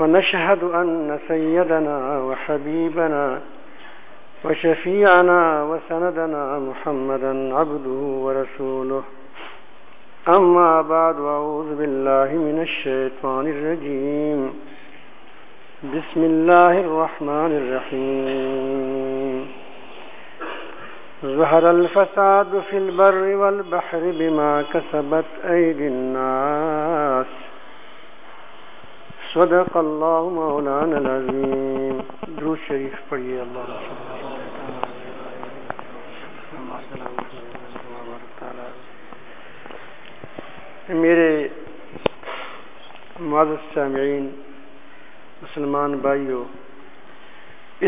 ونشهد أن سيدنا وحبيبنا وشفيعنا وسندنا محمدا عبده ورسوله. أما بعد أعوذ بالله من الشيطان الرجيم. بسم الله الرحمن الرحيم. ظهر الفساد في البر والبحر بما كسبت أيدي الناس. صدق الله مولانا العظيم درود شریف پڑھیے اللہ میرے معذر سامعین، مسلمان بھائیوں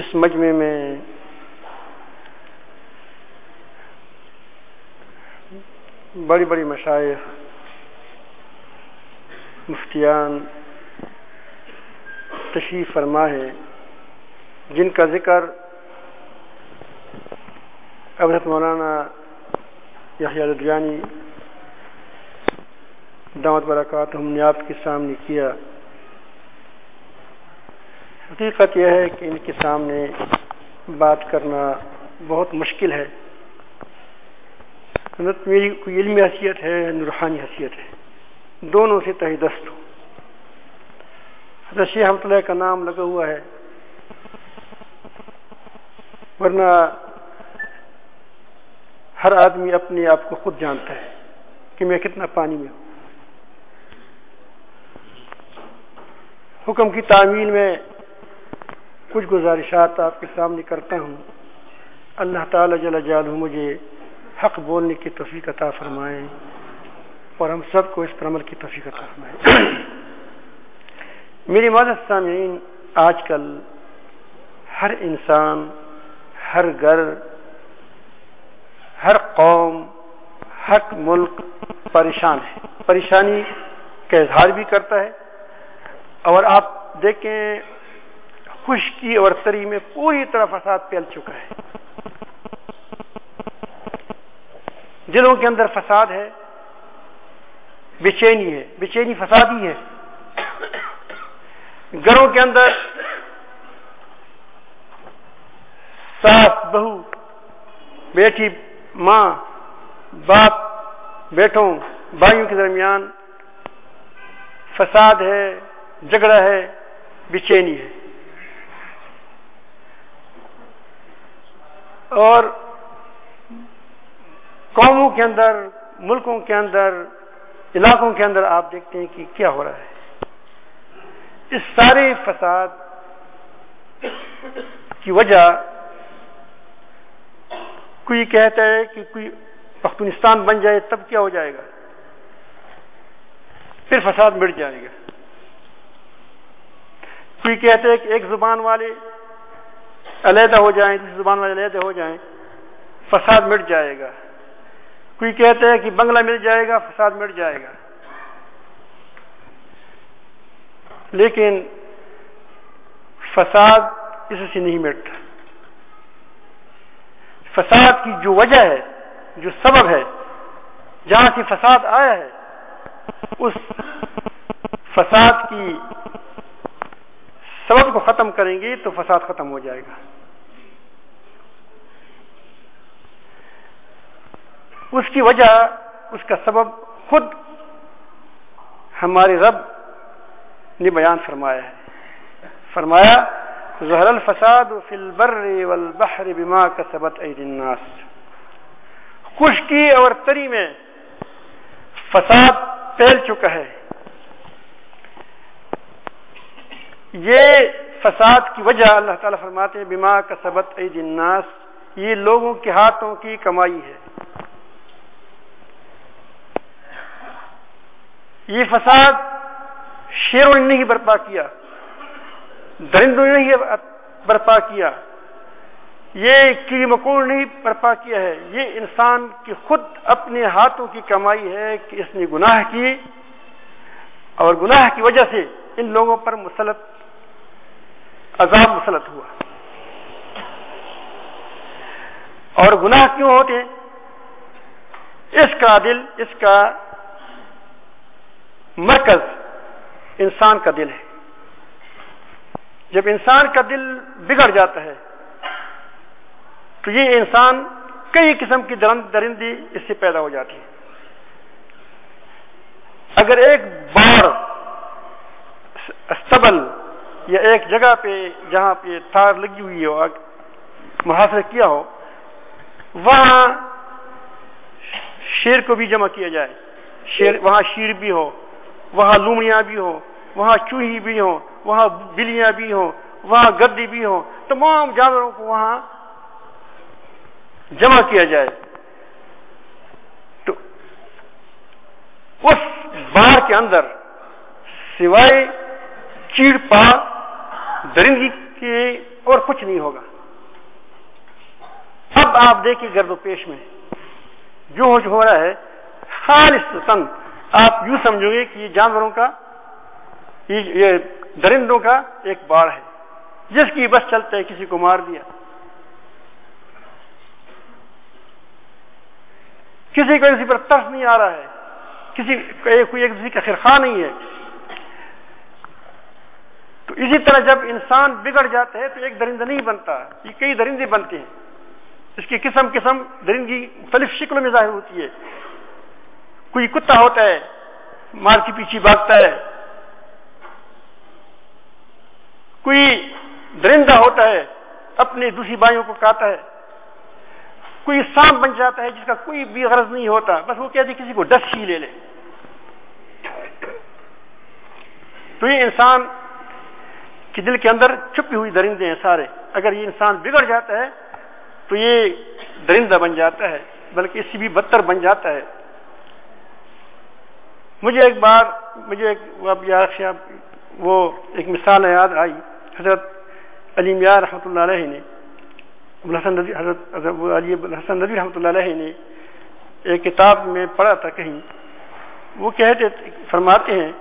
اس مجمع میں بڑی بڑی مشائق، مفتیان تشریف فرما ہے، جن کا ذکر حضرت مولانا یحییٰ ردیانی دعوت برکات ہم نے آپ کے سامنے کیا۔ حقیقت یہ ہے کہ ان کے سامنے بات کرنا بہت مشکل ہے۔ میری کوئی علمی حیثیت ہے نورحانی حیثیت ہے۔ دونوں سے تہ دست ہوں۔ حضرت شیخ اللہ کا نام لگا ہوا ہے۔ ورنہ ہر آدمی اپنے آپ کو خود جانتا ہے کہ میں کتنا پانی میں ہوں۔ حکم کی تعمیل میں کچھ گزارشات آپ کے سامنے کرتا ہوں۔ اللہ تعالی جل جالہ مجھے حق بولنے کی توفیق عطا فرمائیں اور ہم سب کو اس پر عمل کی توفیق عطا فرمائیں میری مدد سامعین، آج کل ہر انسان، ہر گھر، ہر قوم، ہر ملک پریشان ہے۔ پریشانی کا اظہار بھی کرتا ہے۔ اور آپ دیکھیں، خشکی اور تری میں پوری طرح فساد پھیل چکا ہے۔ دلوں کے اندر فساد ہے، بے چینی ہے، بے چینی فساد ہی ہے۔ گھروں کے اندر ساس، بہو، بیٹی، ماں، باپ، بیٹوں، بھائیوں کے درمیان فساد ہے، جھگڑا ہے بے چینی ہے۔ اور قوموں کے اندر، ملکوں کے اندر، علاقوں کے اندر آپ دیکھتے ہیں کہ کیا ہو رہا ہے۔ اس سارے فساد کی وجہ کوئی کہتا ہے کہ کوئی پختونستان بن جائے تب کیا ہو جائے گا؟ پھر فساد مٹ جائے گا۔ کوئی کہتے ہیں کہ ایک زبان والے علیحدہ ہو جائیں، دوسری زبان والے علیحدہ ہو جائیں، فساد مٹ جائے گا۔ کوئی کہتے ہیں کہ بنگلہ مل جائے گا، فساد مٹ جائے گا۔ لیکن فساد اس سے نہیں مٹتا فساد کی جو وجہ ہے، جو سبب ہے، جہاں سے فساد آیا ہے، اس فساد کی سبب کو ختم کریں گے تو فساد ختم ہو جائے گا۔ اس کی وجہ، اس کا سبب خود ہمارے رب نے بیان فرمایا ہے۔ فرمایا، ظہر الفساد فی البر والبحر بما کسبت اید الناس۔ خشکی اور تری میں فساد پھیل چکا ہے۔ یہ فساد کی وجہ اللہ تعالیٰ فرماتے ہیں، بما کسبت اید الناس۔ یہ لوگوں کے ہاتھوں کی کمائی ہے۔ یہ فساد شیروں نے نہیں برپا کیا، درندوں نے نہیں برپا کیا، یہ کیڑی مکوڑ نہیں برپا کیا ہے۔ یہ انسان کی خود اپنے ہاتھوں کی کمائی ہے کہ اس نے گناہ کی، اور گناہ کی وجہ سے ان لوگوں پر مسلط، عذاب مسلط ہوا۔ اور گناہ کیوں ہوتے؟ ہیں اس کا دل، اس کا مرکز انسان کا دل ہے۔ جب انسان کا دل بگڑ جاتا ہے، تو یہ انسان کئی قسم کی درندی اس سے پیدا ہو جاتی ہے۔ اگر ایک بار استبل یا ایک جگہ پہ جہاں پہ تار لگی ہوئی ہو محاصر کیا ہو، وہاں شیر کو بھی جمع کیا جائے۔ شیر وہاں شیر بھی ہو۔ وہاں لومڑیاں بھی ہو وہاں چوہی بھی ہو وہاں بلیاں بھی ہوں، وہاں گدی بھی ہو تمام جانوروں کو وہاں جمع کیا جائے۔ تو اس بار کے اندر سوائے چیڑ پا درندگی کے اور کچھ نہیں ہوگا۔ اب آپ دیکھیں گرد و پیش میں جو ہو رہا ہے خالص آپ یوں سمجھو گے کہ یہ جانوروں کا، یہ درندوں کا ایک باڑ ہے، جس کی بس چلتے کسی کو مار دیا۔ کسی کو کسی پر ترس نہیں آ رہا ہے، کسی کوئی ایک دوسرے کا خرخواہ نہیں ہے۔ تو اسی طرح جب انسان بگڑ جاتا ہے تو ایک درندہ نہیں بنتا، یہ کئی درندے بنتے ہیں۔ اس کی قسم قسم درندگی مختلف شکلوں میں ظاہر ہوتی ہے۔ کوئی کتا ہوتا ہے، مار کے پیچھے بھاگتا ہے۔ کوئی درندہ ہوتا ہے، اپنے دوسری بائیوں کو کاتا ہے۔ کوئی سانپ بن جاتا ہے جس کا کوئی بھی غرض نہیں ہوتا، بس وہ کہتے کسی کو ڈس ہی لے لے۔ تو یہ انسان کے دل کے اندر چھپی ہوئی درندے ہیں سارے۔ اگر یہ انسان بگڑ جاتا ہے، تو یہ درندہ بن جاتا ہے، بلکہ اس سے بھی بدتر بن جاتا ہے۔ مجھے ایک بار، مجھے ایک وہ ایک مثال یاد آئی، حضرت علی میاں رحمۃ اللہ علیہ نے، حسن حضرت علی حسن نبی رحمۃ اللہ علیہ نے ایک کتاب میں پڑھا تھا کہیں، وہ کہتے، فرماتے ہیں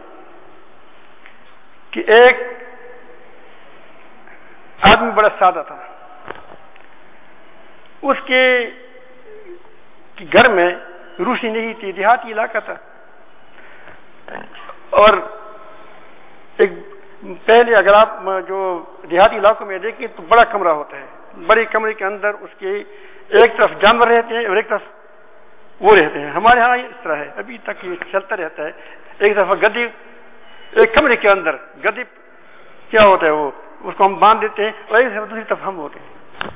کہ ایک آدمی بڑا سادہ تھا۔ اس کے گھر میں روشنی نہیں تھی، دیہاتی علاقہ تھا۔ اور ایک پہلے اگر آپ جو دیہاتی علاقوں میں دیکھیں تو بڑا کمرہ ہوتا ہے۔ بڑے کمرے کے اندر اس کے ایک طرف جانور رہتے ہیں اور ایک طرف وہ رہتے ہیں۔ ہمارے ہاں اس طرح ہے۔ ابھی تک یہ چلتا رہتا ہے۔ ایک دفعہ گدی ایک کمرے کے اندر گدی کیا ہوتا ہے وہ؟ اس کو ہم باندھ دیتے ہیں اور ایک طرف دوسری طرف ہم ہوتے ہیں۔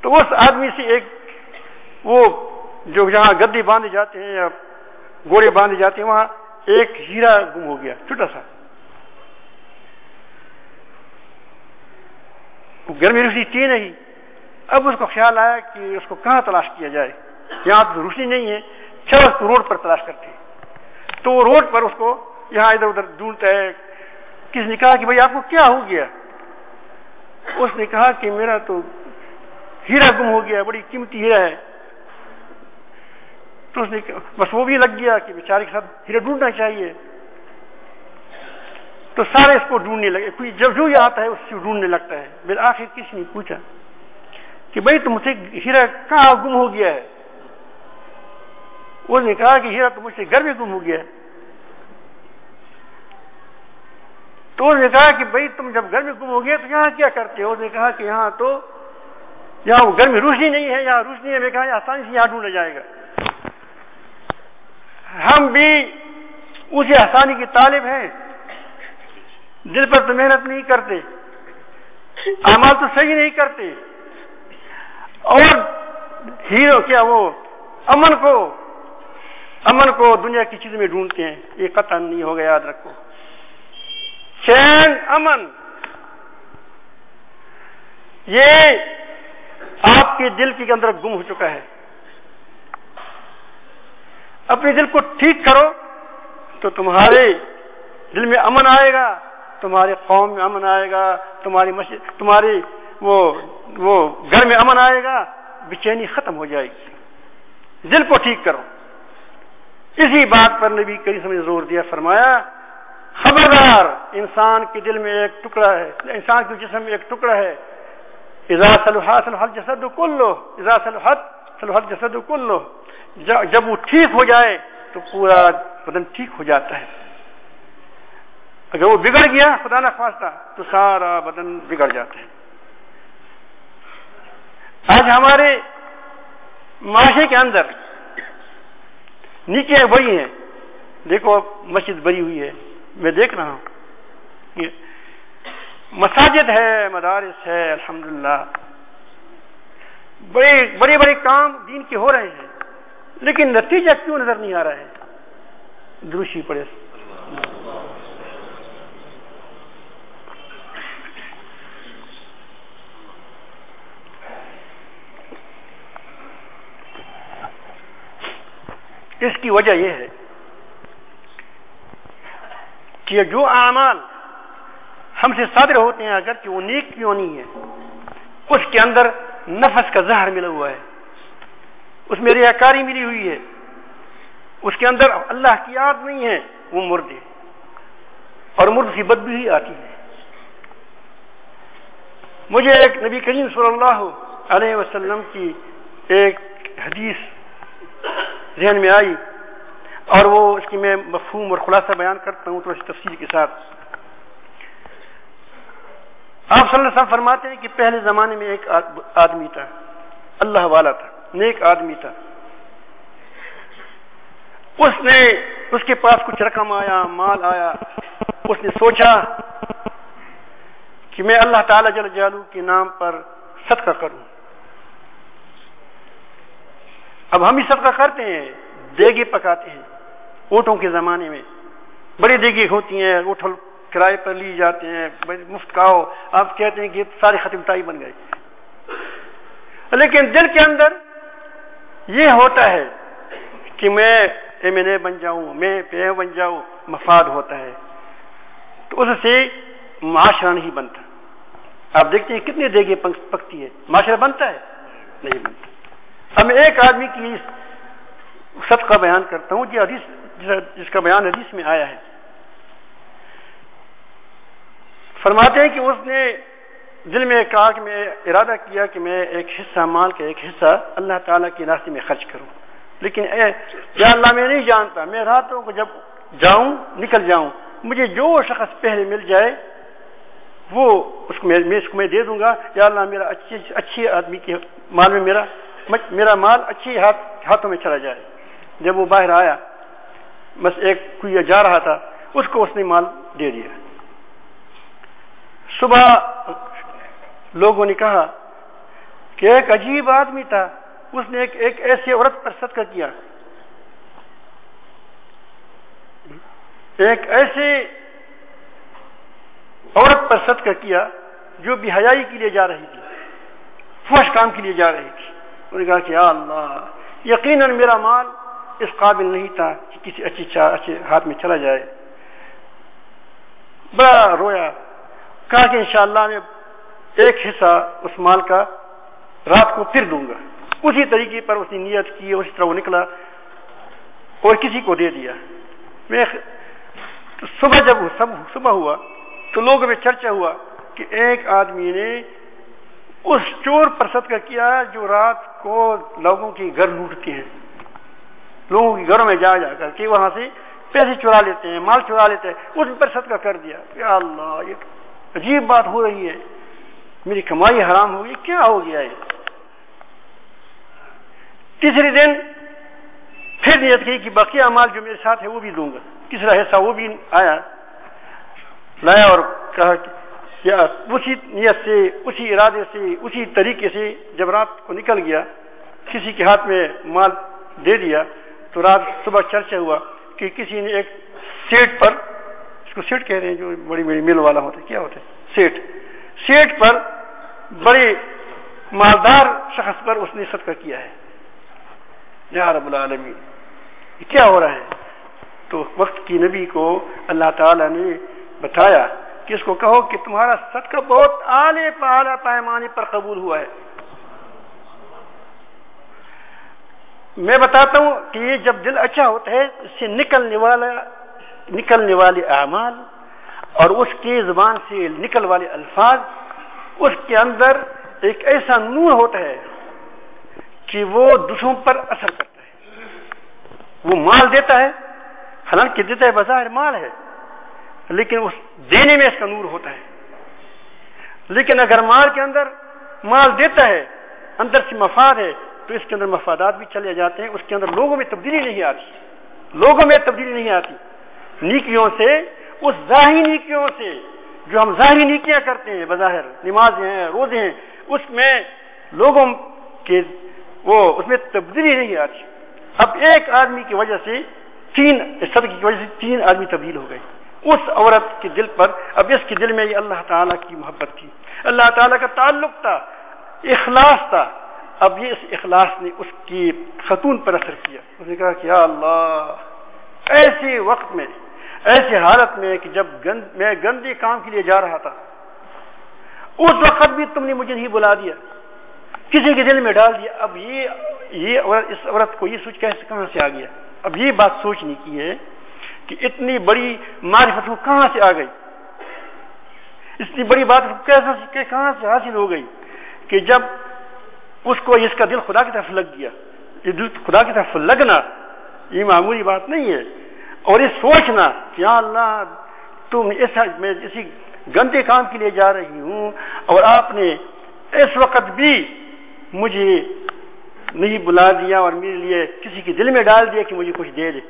تو اس آدمی سے ایک وہ جو جہاں گدی باندھے جاتے ہیں یا گوڑے باندھے جاتے ہیں، وہاں ایک ہیرا گم ہو گیا، چھوٹا سا۔ گرمی روشنی تھی نہیں۔ اب اس کو خیال آیا کہ اس کو کہاں تلاش کیا جائے؟ یہاں تو روشنی نہیں ہے چلو اس کو روڈ پر تلاش کرتے تو روڈ پر اس کو یہاں ادھر ادھر ڈھونڈتا ہے کس نے کہا کہ بھائی آپ کو کیا ہو گیا؟ اس نے کہا کہ میرا تو ہیرا گم ہو گیا، بڑی قیمتی ہیرا ہے۔ تو اس نے بس وہ بھی لگ گیا کہ بیچارے کے ساتھ ہیرا ڈھونڈنا چاہیے۔ تو سارے اس کو ڈھونڈنے لگے۔ کوئی جب جو آتا ہے، اس سے ڈھونڈنے لگتا ہے۔ پھر آخر کسی نے پوچھا کہ بھائی تم سے ہیرا کہاں گم ہو گیا ہے؟ اس نے کہا کہ ہیرا تو مجھ سے گھر میں گم ہو گیا ہے۔ تو اس نے کہا کہ بھائی تم جب گھر میں گم ہو گیا تو یہاں کیا کرتے ہو؟ اس نے کہا کہ یہاں تو یہاں وہ گھر میں روشنی نہیں ہے، یہاں روشنی ہے۔ میں کہا آسانی سے یہاں ڈھونڈا جائے گا۔ ہم بھی اسی آسانی کی طالب ہیں۔ دل پر تو محنت نہیں کرتے۔ اعمال تو صحیح نہیں کرتے۔ اور ہیرو کیا وہ؟ امن کو۔ امن کو دنیا کی چیز میں ڈھونڈتے ہیں۔ یہ قطن نہیں ہوگا، یاد رکھو۔ چین امن۔ یہ آپ کے دل کے اندر گم ہو چکا ہے۔ اپنے دل کو ٹھیک کرو تو تمہارے دل میں امن آئے گا، تمہارے قوم میں امن آئے گا، تمہاری مسجد تمہاری وہ وہ گھر میں امن آئے گا بے ختم ہو جائے گی۔ دل کو ٹھیک کرو۔ اسی بات پر نبی کریم نے زور دیا، فرمایا، خبردار، انسان کے دل میں ایک ٹکڑا ہے، انسان کے جسم میں ایک ٹکڑا ہے۔ اذا صلحات صلحت جسد کل لو اذا صلحت جسد کل لو جب وہ ٹھیک ہو جائے تو پورا بدن ٹھیک ہو جاتا ہے۔ اگر وہ بگڑ گیا، خدا نہ خواستہ، تو سارا بدن بگڑ جاتا ہے۔ آج ہمارے معاشرے کے اندر نیچے وہی ہیں۔ دیکھو، مسجد بری ہوئی ہے۔ میں دیکھ رہا ہوں مساجد ہے، مدارس ہے، الحمدللہ۔ بڑے بڑے بڑے کام دین کے ہو رہے ہیں۔ لیکن نتیجہ کیوں نظر نہیں آ رہا ہے؟ دروشی پڑے اس کی وجہ یہ ہے کہ جو اعمال ہم سے صادر ہوتے ہیں، اگر کہ وہ نیک کیوں نہیں ہے اس کے اندر نفس کا زہر ملا ہوا ہے۔ اس میں ریاکاری ملی ہوئی ہے۔ اس کے اندر اللہ کی یاد نہیں ہے، وہ مرد ہے۔ اور مرد کی بد بھی آتی ہے۔ مجھے ایک نبی کریم صلی اللہ علیہ وسلم کی ایک حدیث ذہن میں آئی اور وہ اس کی میں مفہوم اور خلاصہ بیان کرتا ہوں تو اس تفصیل کے ساتھ۔ آپ صلی اللہ علیہ وسلم فرماتے ہیں کہ پہلے زمانے میں ایک آدمی تھا، اللہ والا تھا، نیک آدمی تھا۔ اس نے اس کے پاس کچھ رقم آیا، مال آیا، اس نے سوچا کہ میں اللہ تعالی جل جالو کے نام پر صدقہ کروں۔ اب ہم ہی صدقہ کرتے ہیں، دیگے پکاتے ہیں۔ اونٹوں کے زمانے میں بڑی دیگی ہوتی ہیں اٹھل کرائے پر لی جاتے ہیں مفت کھاؤ۔ آپ کہتے ہیں کہ سارے ختم تائی بن گئے لیکن دل کے اندر یہ ہوتا ہے کہ میں ایم این اے بن جاؤں، میں پے بن جاؤں، مفاد ہوتا ہے۔ تو اس سے معاشرہ نہیں بنتا۔ آپ دیکھتے ہیں کتنی دیگی پکتی ہے معاشرہ بنتا ہے؟ نہیں بنتا۔ اب میں ایک آدمی کی سب کا بیان کرتا ہوں جی حدیث، جس کا بیان حدیث میں آیا ہے۔ فرماتے ہیں کہ اس نے دل میں کہا کہ میں ارادہ کیا کہ میں ایک حصہ مال کا ایک حصہ اللہ تعالیٰ کی راستے میں خرچ کروں۔ لیکن اے، یا اللہ، میں نہیں جانتا۔ میں راتوں کو جب جاؤں، نکل جاؤں، مجھے جو شخص پہلے مل جائے، وہ اس کو میں اس کو میں دے دوں گا۔ یا اللہ، میرا اچھی اچھی آدمی کے مال میں میرا میرا مال اچھی ہاتھ، ہاتھوں میں چلا جائے۔ جب وہ باہر آیا، بس ایک کوئی جا رہا تھا، اس کو اس نے مال دے دیا۔ صبح لوگوں نے کہا کہ ایک عجیب آدمی تھا، اس نے ایک ایک ایسی عورت پر صدقہ کیا۔ ایک ایسی عورت پر صدقہ کیا جو بھی حیائی کے لیے جا رہی تھی فوش کام کے لیے جا رہی تھی۔ انہوں نے کہا کہ یا اللہ، یقیناً میرا مال اس قابل نہیں تھا کہ کسی اچھی اچھے ہاتھ میں چلا جائے۔ بڑا رویا۔ کہا کہ انشاءاللہ میں ایک حصہ اس مال کا رات کو پھر دوں گا۔ اسی طریقے پر اس نے نیت کی اسی طرح وہ نکلا اور کسی کو دے دیا۔ میں صبح جب صبح ہوا تو لوگوں میں چرچا ہوا کہ ایک آدمی نے اس چور پر صدقہ کیا جو رات کو لوگوں کی گھر لوٹتے ہیں۔ لوگوں کے گھروں میں جا جا کر کے وہاں سے پیسے چرا لیتے ہیں، مال چرا لیتے ہیں، اس پر صدقہ کر دیا۔ یا اللہ، یہ عجیب بات ہو رہی ہے۔ میری کمائی حرام ہوگی، کیا ہو گیا یہ؟ تیسری دن پھر نیت کی کہ بقیہ مال جو میرے ساتھ ہے وہ بھی دوں گا۔ تیسرا حصہ وہ بھی آیا، لایا اور کہا کہ یا اسی نیت سے، اسی ارادے سے، اسی طریقے سے جب رات کو نکل گیا، کسی کے ہاتھ میں مال دے دیا تو رات صبح چرچا ہوا کہ کسی نے ایک سیٹ پر اس کو سیٹ کہہ رہے ہیں، جو بڑی بڑی مل والا ہوتا ہے، کیا ہوتا ہے؟ سیٹ سیٹ پر بڑے مالدار شخص پر اس نے صدقہ کیا ہے۔ یا رب العالمین کیا ہو رہا ہے؟ تو وقت کی نبی کو اللہ تعالی نے بتایا کہ اس کو کہو کہ تمہارا صدقہ بہت اعلی پہاڑا پیمانے پر قبول ہوا ہے۔ میں بتاتا ہوں کہ یہ جب دل اچھا ہوتا ہے، اس سے نکلنے والا نکلنے والے اعمال اور اس کی زبان سے نکل والے الفاظ، اس کے اندر ایک ایسا نور ہوتا ہے کہ وہ دوسروں پر اثر کرتا ہے۔ وہ مال دیتا ہے حالانکہ دیتا ہے، بظاہر مال ہے، لیکن اس دینے میں اس کا نور ہوتا ہے۔ لیکن اگر مال کے اندر مال دیتا ہے، اندر سے مفاد ہے، تو اس کے اندر مفادات بھی چلے جاتے ہیں، اس کے اندر لوگوں میں تبدیلی نہیں آتی۔ لوگوں میں تبدیلی نہیں آتی۔ نیکیوں سے، اس ظاہری نیکیوں سے جو ہم ظاہری نیکیاں کرتے ہیں، بظاہر نمازیں ہیں، روزے ہیں، اس میں لوگوں کے وہ، اس میں تبدیلی نہیں آتی اب ایک آدمی کی وجہ سے تین، صدقے کی وجہ سے تین آدمی تبدیل ہو گئے۔ اس عورت کے دل پر، اب اس کے دل میں یہ اللہ تعالیٰ کی محبت تھی۔ اللہ تعالیٰ کا تعلق تھا، اخلاص تھا۔ اب یہ اس اخلاص نے اس کی خاتون پر اثر کیا۔ اس نے کہا کہ یا اللہ، ایسے وقت میں ایسی حالت میں کہ جب گند میں گندے کام کے لیے جا رہا تھا، اس وقت بھی تم نے مجھے نہیں بلا دیا، کسی کے دل میں ڈال دیا، اب یہ یہ عورت اس عورت کو یہ سوچ کیسے کہاں سے آ گیا۔ اب یہ بات سوچنے کی ہے کہ اتنی بڑی معرفت کو کہاں سے آ گئی؟ اتنی بڑی بات کیسا کہاں سے حاصل ہو گئی کہ جب اس کو اس کا دل خدا کی طرف لگ گیا، یہ دل خدا کی طرف لگنا یہ معمولی بات نہیں ہے۔ اور یہ سوچنا کہ یا اللہ، تم ایسا میں اسی گندے کام کے لیے جا رہی ہوں اور آپ نے اس وقت بھی مجھے نہیں بلا دیا اور میرے لیے کسی کے دل میں ڈال دیا کہ مجھے کچھ دے دے۔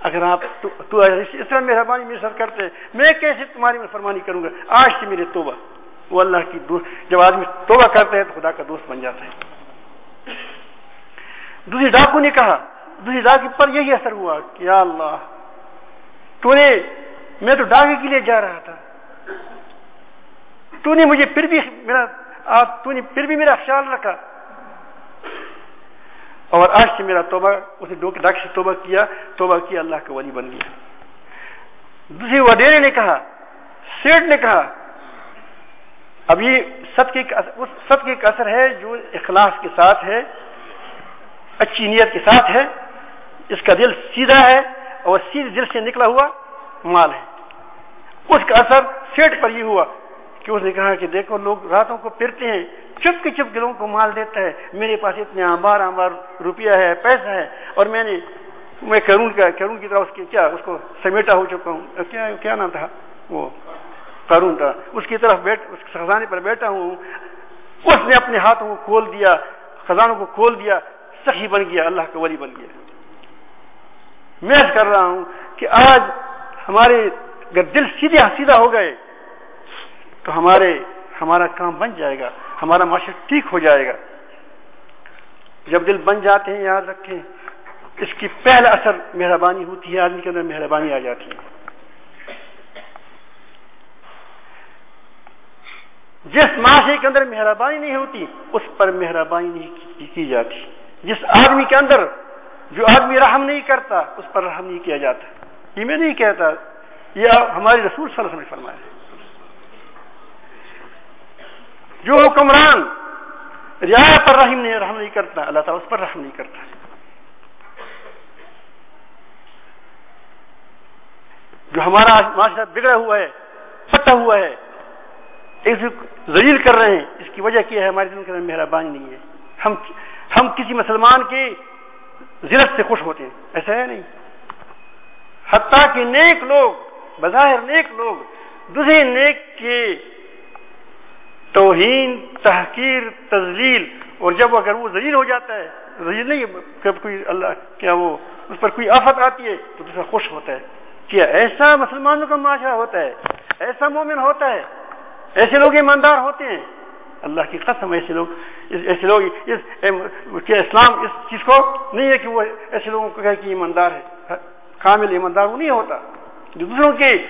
اگر آپ تو اس طرح مہربانی میرے ساتھ کرتے، میں کیسے تمہاری فرمانی کروں گا؟ آج سے میرے توبہ۔ وہ اللہ کی دوست، جب آدمی توبہ کرتے ہیں تو خدا کا دوست بن جاتا ہے۔ دوسری ڈاکو نے کہا دوسری ڈاکی پر یہی اثر ہوا کہ یا اللہ، تو نے میں تو ڈاکے کے لیے جا رہا تھا۔ تو نے مجھے پھر بھی میرا، آپ تو نے پھر بھی میرا خیال رکھا۔ اور آج سے میرا توبہ، اس نے ڈاک سے توبہ کیا توبہ کیا اللہ کا ولی بن گیا۔ دوسری وڈیرے نے کہا سیٹ نے کہا، اب یہ صدقے کا صدقے کا اثر ہے جو اخلاص کے ساتھ ہے، اچھی نیت کے ساتھ ہے۔ اس کا دل سیدھا ہے اور سیدھے دل سے نکلا ہوا مال ہے۔ اس کا اثر سیٹ پر یہ ہوا کہ اس نے کہا کہ دیکھو لوگ راتوں کو پھرتے ہیں چپ کے چپ کے لوگوں کو مال دیتا ہے، میرے پاس اتنے آمبار آمبار روپیہ ہے، پیسہ ہے۔ اور میں نے، میں کرون کا کرون کی طرح اس کی کیا، اس کو سمیٹا ہو چکا ہوں۔ کیا کیا نام تھا؟ وہ کرون تھا۔ اس کی طرف بیٹھ، اس خزانے پر بیٹھا ہوں۔ اس نے اپنے ہاتھوں کو کھول دیا، خزانوں کو کھول دیا، صحیح بن گیا، اللہ کا ولی بن گیا۔ میں کر رہا ہوں کہ آج ہمارے اگر دل سیدھے ہاں سیدھا ہو گئے تو ہمارے ہمارا کام بن جائے گا، ہمارا معاشرہ ٹھیک ہو جائے گا۔ جب دل بن جاتے ہیں، یاد رکھیں، اس کی پہلا اثر مہربانی ہوتی ہے، آدمی کے اندر مہربانی آ جاتی ہے۔ جس معاشرے کے اندر مہربانی نہیں ہوتی، اس پر مہربانی نہیں کی جاتی۔ جس آدمی کے اندر جو آدمی رحم نہیں کرتا، اس پر رحم نہیں کیا جاتا۔ یہ میں نہیں کہتا، یہ ہمارے رسول صلی اللہ علیہ وسلم نے فرمایا۔ جو حکمران رعایا پر رحم نہیں رحم نہیں کرتا، اللہ تعالیٰ اس پر رحم نہیں کرتا۔ جو ہمارا معاشرہ بگڑا ہوا ہے، پھٹا ہوا ہے ذلیل کر رہے ہیں، اس کی وجہ کیا ہے؟ ہمارے دل کے اندر مہربانی نہیں ہے۔ ہم ہم کسی مسلمان کی ذلت سے خوش ہوتے ہیں۔ ایسا ہے نہیں۔ حتیٰ کہ نیک لوگ، بظاہر نیک لوگ، دوسرے نیک کے توہین، تحقیر تزلیل اور جب اگر وہ ذلیل ہو جاتا ہے، ذلیل نہیں جب کوئی اللہ کیا وہ اس پر کوئی آفت آتی ہے، تو دوسرا خوش ہوتا ہے۔ کیا ایسا مسلمانوں کا معاشرہ ہوتا ہے، ایسا مومن ہوتا ہے، ایسے لوگ ایماندار ہوتے ہیں۔ اللہ کی قسم ایسے لوگ ایسے لوگ، اس کیا اسلام اس چیز کو نہیں ہے کہ وہ ایسے لوگوں کو کہے کہ ایماندار ہے۔ ہاں، کامل ایماندار وہ نہیں ہوتا۔ جو دوسروں کے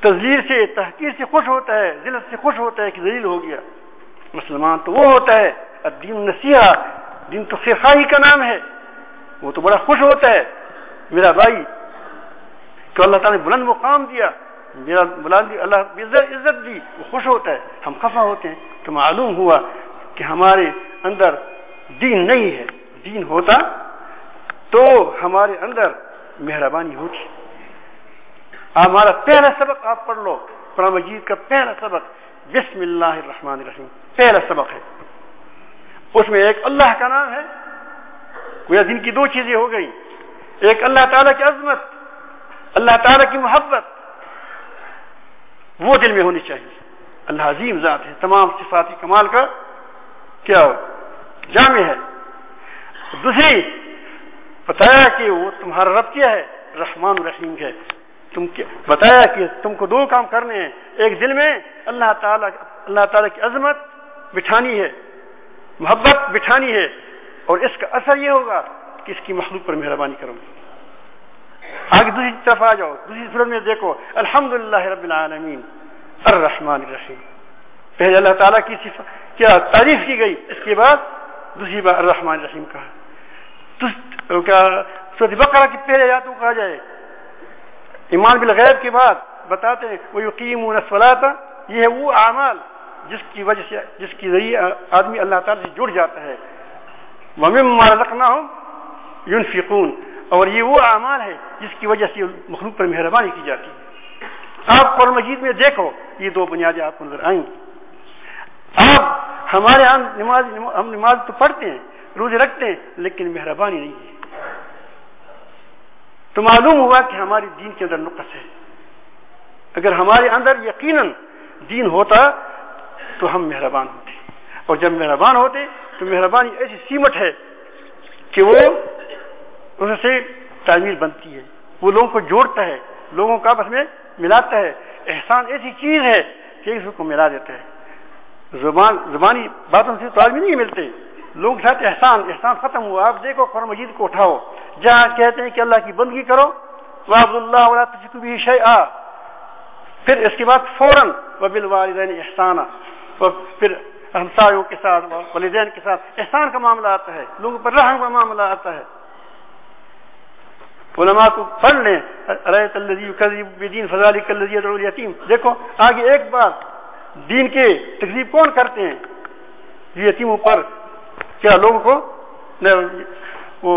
تزلیل سے، تحقیر سے خوش ہوتا ہے، ذلت سے خوش ہوتا ہے کہ ذلیل ہو گیا۔ مسلمان تو وہ ہوتا ہے۔ اب دین نصیحہ دین تو خیرخواہی کا نام ہے۔ وہ تو بڑا خوش ہوتا ہے۔ میرا بھائی، تو اللہ تعالیٰ نے بلند مقام دیا۔ میرا بلند جی، اللہ عزت دی جی، وہ خوش ہوتا ہے۔ ہم خفا ہوتے ہیں تو معلوم ہوا کہ ہمارے اندر دین نہیں ہے۔ دین ہوتا تو ہمارے اندر مہربانی ہوتی۔ ہمارا پہلا سبق آپ پڑھ لو۔ قرآن مجید کا پہلا سبق۔ بسم اللہ الرحمن الرحیم۔ پہلا سبق ہے۔ اس میں ایک اللہ کا نام ہے۔ گویا دن کی دو چیزیں ہو گئی ایک اللہ تعالیٰ کی عظمت، اللہ تعالیٰ کی محبت۔ وہ دل میں ہونی چاہیے۔ اللہ عظیم ذات ہے، تمام صفاتی کمال کا کیا جامع ہے۔ دوسری، بتایا کہ وہ تمہارا رب کیا ہے؟ رحمان الرحیم ہے۔ تم کیا بتایا کہ تم کو دو کام کرنے ہیں۔ ایک دل میں اللہ تعالیٰ اللہ تعالیٰ کی عظمت بٹھانی ہے، محبت بٹھانی ہے، اور اس کا اثر یہ ہوگا کہ اس کی مخلوق پر مہربانی کروں آگے دوسری طرف آ جاؤ، دوسری صورت میں دیکھو الحمد للہ رب العالمین، الرحمن الرحیم۔ پہلے اللہ تعالیٰ کی کیا تعریف کی گئی، اس کے بعد دوسری بار الرحمن الرحیم کہا۔ سورت بقرہ کی پہلے یاتوں کہا جائے۔ ایمان بالغیب کے بعد بتاتے ہیں وہ یقین یہ ہے وہ اعمال جس کی وجہ سے جس کی ذریعے آدمی اللہ تعالیٰ سے جڑ جاتا ہے۔ ممم رکھنا ہو یون فکون اور یہ وہ اعمال ہے جس کی وجہ سے مخلوق پر مہربانی کی جاتی ہے۔ آپ قرآن مجید میں دیکھو، یہ دو بنیادیں آپ کو نظر آئیں۔ گی آپ ہمارے یہاں نماز، ہم نماز تو پڑھتے ہیں، روزے رکھتے ہیں، لیکن مہربانی نہیں ہے۔ تو معلوم ہوا کہ ہماری دین کے اندر نقص ہے۔ اگر ہمارے اندر یقیناً دین ہوتا تو ہم مہربان ہوتے۔ اور جب مہربان ہوتے تو مہربانی ایسی سیمٹ ہے کہ وہ اس سے تعمیر بنتی ہے۔ وہ لوگوں کو جوڑتا ہے، لوگوں کا آپس میں ملاتا ہے۔ احسان ایسی چیز ہے کہ اس کو ملا دیتا ہے۔ زبان، زبانی باتوں سے تو آدمی نہیں ملتے۔ لوگوں کے ساتھ احسان احسان ختم ہوا آپ دیکھو قرآن مجید کو اٹھاؤ۔ جہاں کہتے ہیں کہ اللہ کی بندگی کرو وہ عبد اللہ بھی شی آ پھر اس کے بعد فوراً وبل والدین احسانہ پھر ہمسایوں کے ساتھ، والدین کے ساتھ احسان کا معاملہ آتا ہے۔ لوگوں پر رحم کا معاملہ آتا ہے۔ علماء کو پڑھ لیں. ریت الدین فضالی کلزی یتیم دیکھو، آگے ایک بات. دین کے تقریب کون کرتے ہیں؟ یتیموں پر کیا لوگوں کو وہ